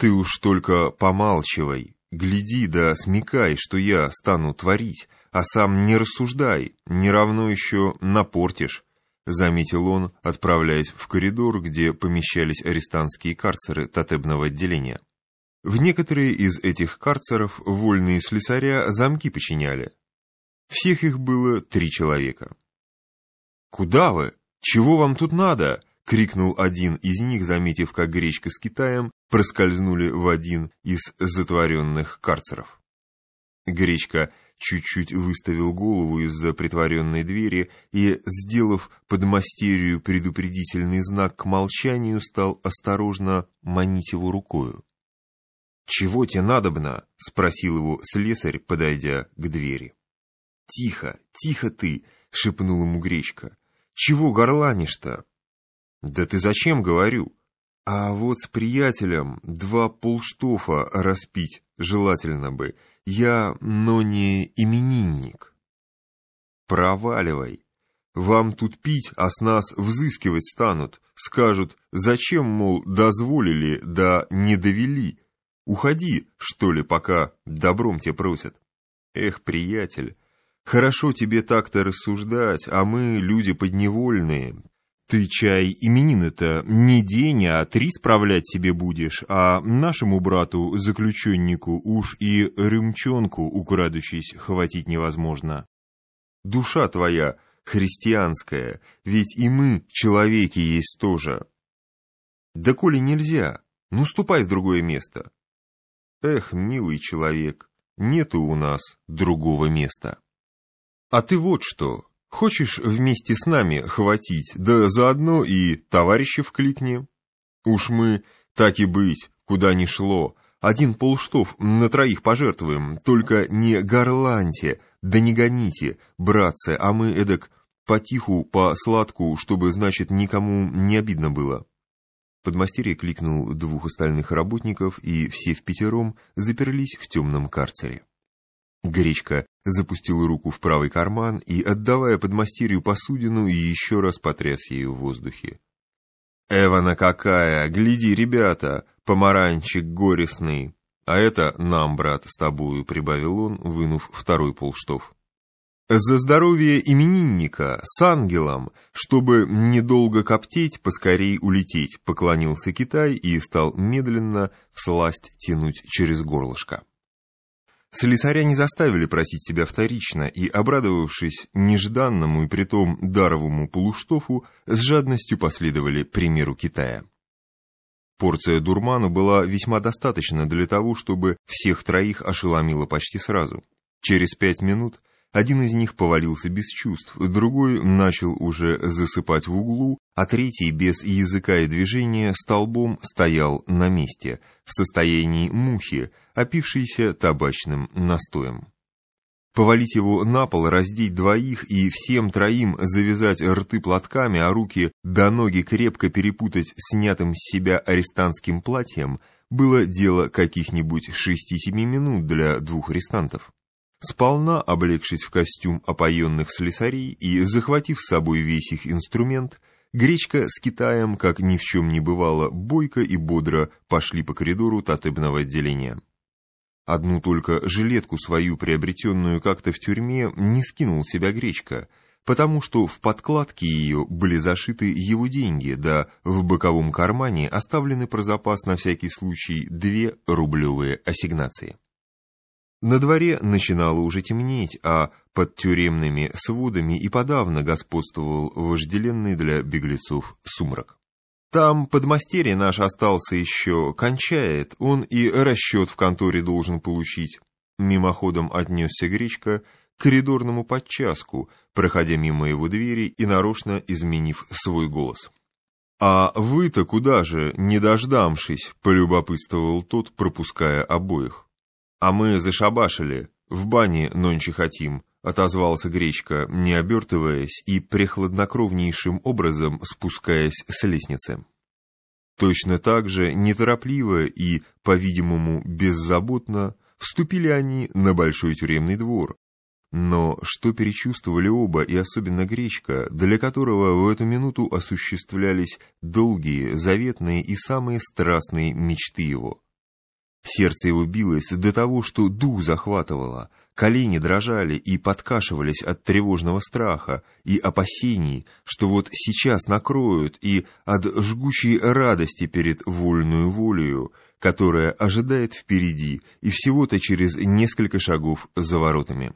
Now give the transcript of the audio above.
Ты уж только помалчивай, гляди да смекай, что я стану творить, а сам не рассуждай, не равно еще напортишь, заметил он, отправляясь в коридор, где помещались арестантские карцеры татебного отделения. В некоторые из этих карцеров вольные слесаря замки починяли. Всех их было три человека. «Куда вы? Чего вам тут надо?» — крикнул один из них, заметив, как гречка с Китаем проскользнули в один из затворенных карцеров. Гречка чуть-чуть выставил голову из-за притворенной двери и, сделав подмастерью предупредительный знак к молчанию, стал осторожно манить его рукою. «Чего тебе надобно?» — спросил его слесарь, подойдя к двери. «Тихо, тихо ты!» — шепнул ему Гречка. «Чего горланишь-то?» «Да ты зачем, говорю?» «А вот с приятелем два полштофа распить желательно бы. Я, но не именинник». «Проваливай. Вам тут пить, а с нас взыскивать станут. Скажут, зачем, мол, дозволили, да не довели. Уходи, что ли, пока добром тебе просят». «Эх, приятель, хорошо тебе так-то рассуждать, а мы люди подневольные, ты, чай, именины-то не день, а три справлять себе будешь, а нашему брату-заключеннику уж и рымчонку, украдущись, хватить невозможно. Душа твоя христианская, ведь и мы, человеки, есть тоже. Да коли нельзя, ну ступай в другое место. Эх, милый человек, нету у нас другого места. А ты вот что, Хочешь вместе с нами хватить, да заодно и товарищев кликни? Уж мы, так и быть, куда ни шло, один полштов на троих пожертвуем, только не горланьте, да не гоните, братцы, а мы эдак потиху, по-сладку, чтобы, значит, никому не обидно было». Подмастерье кликнул двух остальных работников, и все в пятером заперлись в темном карцере. Гречка запустил руку в правый карман и, отдавая подмастерью посудину, еще раз потряс ею в воздухе. «Эвана какая! Гляди, ребята! Помаранчик горестный! А это нам, брат, с тобою», — прибавил он, вынув второй полштов. «За здоровье именинника, с ангелом, чтобы недолго коптеть, поскорей улететь», — поклонился Китай и стал медленно всласть тянуть через горлышко. Слесаря не заставили просить себя вторично, и, обрадовавшись нежданному и притом даровому полуштофу, с жадностью последовали примеру Китая. Порция дурману была весьма достаточна для того, чтобы всех троих ошеломило почти сразу. Через пять минут один из них повалился без чувств, другой начал уже засыпать в углу, а третий без языка и движения столбом стоял на месте, в состоянии мухи, опившейся табачным настоем. Повалить его на пол, раздеть двоих и всем троим завязать рты платками, а руки до ноги крепко перепутать снятым с себя арестантским платьем, было дело каких-нибудь шести-семи минут для двух арестантов. Сполна облегшись в костюм опоенных слесарей и захватив с собой весь их инструмент, Гречка с Китаем, как ни в чем не бывало, бойко и бодро пошли по коридору татыбного отделения. Одну только жилетку свою, приобретенную как-то в тюрьме, не скинул себя Гречка, потому что в подкладке ее были зашиты его деньги, да в боковом кармане оставлены про запас на всякий случай две рублевые ассигнации. На дворе начинало уже темнеть, а под тюремными сводами и подавно господствовал вожделенный для беглецов сумрак. Там подмастерье наш остался еще, кончает, он и расчет в конторе должен получить. Мимоходом отнесся Гречка к коридорному подчаску, проходя мимо его двери и нарочно изменив свой голос. «А вы-то куда же, не дождавшись?» — полюбопытствовал тот, пропуская обоих. «А мы зашабашили, в бане нонче хотим», — отозвался Гречка, не обертываясь и прехладнокровнейшим образом спускаясь с лестницы. Точно так же, неторопливо и, по-видимому, беззаботно, вступили они на большой тюремный двор. Но что перечувствовали оба, и особенно Гречка, для которого в эту минуту осуществлялись долгие, заветные и самые страстные мечты его — Сердце его билось до того, что дух захватывало, колени дрожали и подкашивались от тревожного страха и опасений, что вот сейчас накроют, и от жгучей радости перед вольную волею, которая ожидает впереди и всего-то через несколько шагов за воротами.